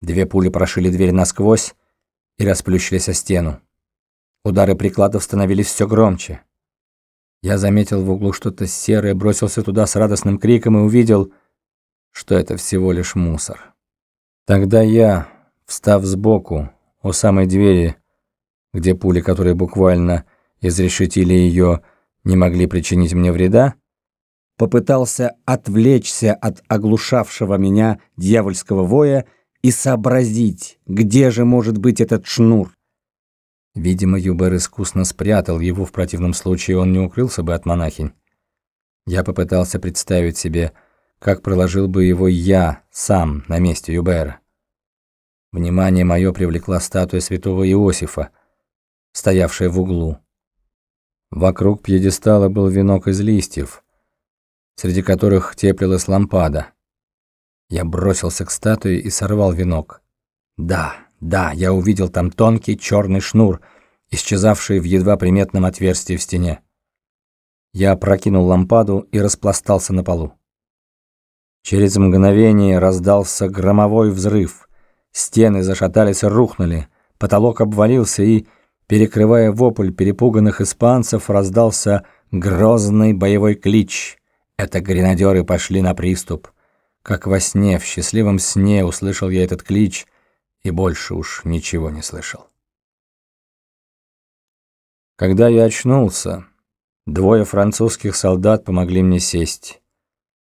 Две пули прошили дверь насквозь и расплющились о стену. Удары прикладов становились все громче. Я заметил в углу что-то серое, бросился туда с радостным криком и увидел, что это всего лишь мусор. Тогда я, встав сбоку у самой двери, где пули, которые буквально изрешетили ее, не могли причинить мне вреда, попытался отвлечься от оглушавшего меня дьявольского воя и сообразить, где же может быть этот шнур. Видимо, Юбер искусно спрятал его, в противном случае он не укрылся бы от монахинь. Я попытался представить себе, как проложил бы его я сам на месте Юбера. Внимание мое привлекла статуя святого Иосифа, стоявшая в углу. Вокруг пьедестала был венок из листьев, среди которых теплилась лампада. Я бросился к статуе и сорвал венок. Да, да, я увидел там тонкий черный шнур, исчезавший в едва приметном отверстии в стене. Я прокинул лампаду и распластался на полу. Через мгновение раздался громовой взрыв. Стены зашатались и рухнули, потолок обвалился и, перекрывая вопль перепуганных испанцев, раздался грозный боевой клич. Это гренадеры пошли на приступ. Как во сне, в счастливом сне услышал я этот клич и больше уж ничего не слышал. Когда я очнулся, двое французских солдат помогли мне сесть.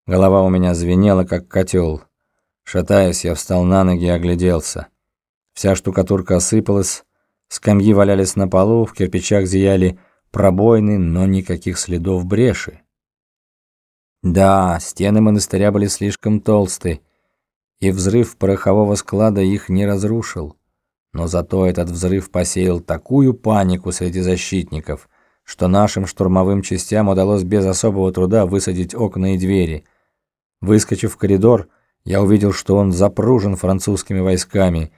Голова у меня звенела, как котел. Шатаясь, я встал на ноги и огляделся. Вся штукатурка осыпалась, скамьи валялись на полу, в кирпичах зияли пробоины, но никаких следов бреши. Да, стены монастыря были слишком толсты, и взрыв порохового склада их не разрушил. Но зато этот взрыв посеял такую панику среди защитников, что нашим штурмовым частям удалось без особого труда высадить окна и двери. Выскочив в коридор, я увидел, что он запружен французскими войсками,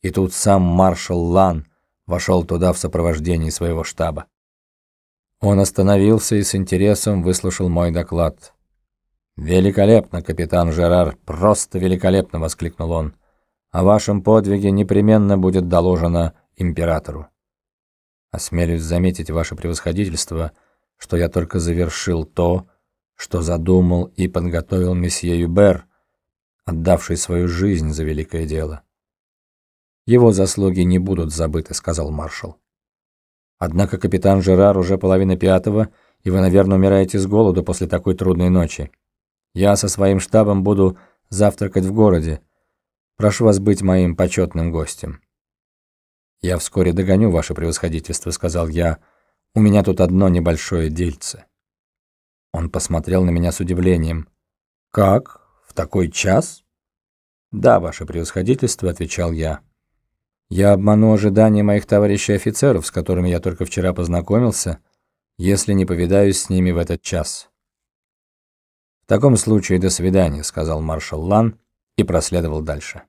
и тут сам маршал Лан вошел туда в сопровождении своего штаба. Он остановился и с интересом выслушал мой доклад. «Великолепно, капитан Жерар, просто великолепно!» — воскликнул он. «О вашем подвиге непременно будет доложено императору. Осмелюсь заметить ваше превосходительство, что я только завершил то, что задумал и подготовил месье Юбер, отдавший свою жизнь за великое дело. Его заслуги не будут забыты», — сказал маршал. «Однако капитан Жерар уже половина пятого, и вы, наверное, умираете с голоду после такой трудной ночи. Я со своим штабом буду завтракать в городе. Прошу вас быть моим почетным гостем». «Я вскоре догоню ваше превосходительство», — сказал я. «У меня тут одно небольшое дельце». Он посмотрел на меня с удивлением. «Как? В такой час?» «Да, ваше превосходительство», — отвечал я. «Я обману ожидания моих товарищей офицеров, с которыми я только вчера познакомился, если не повидаюсь с ними в этот час». «В таком случае до свидания», — сказал маршал Лан и проследовал дальше.